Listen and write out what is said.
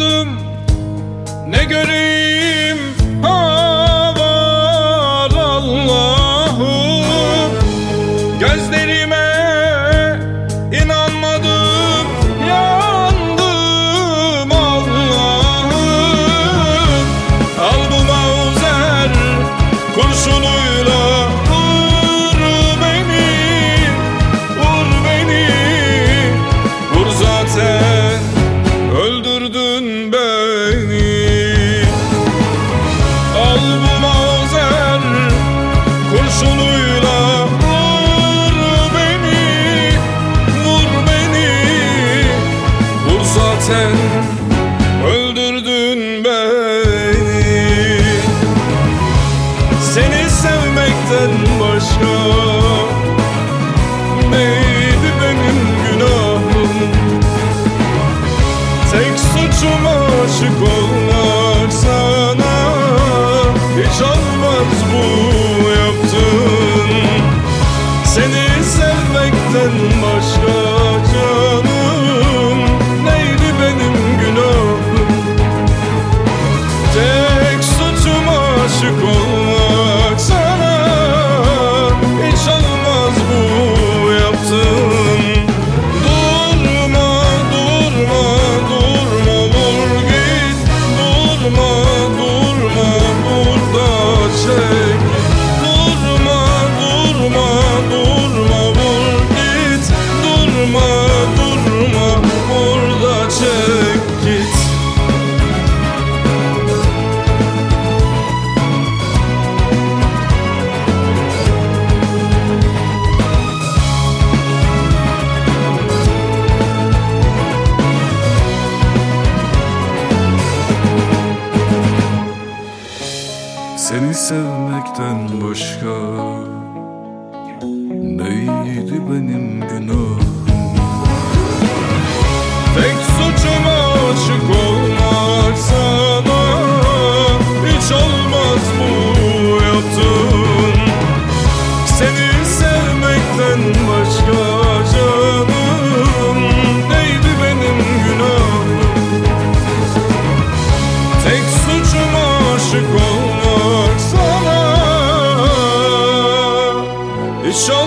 Ne göreyim? Ha var Allah'ım. Gözlerime inanmadım. Yandım Allah'ım. Al bu mauzer kurşunuyla sevmekten başka. Neydi benim günahım? Tek suçum aşık olmak sana. Hiç olmaz bu yaptığın. Seni sevmekten başka canım sevmekten başka? Neydi benim günahım? Tek suçum aşık olmak sana Hiç olmaz Hiç olmaz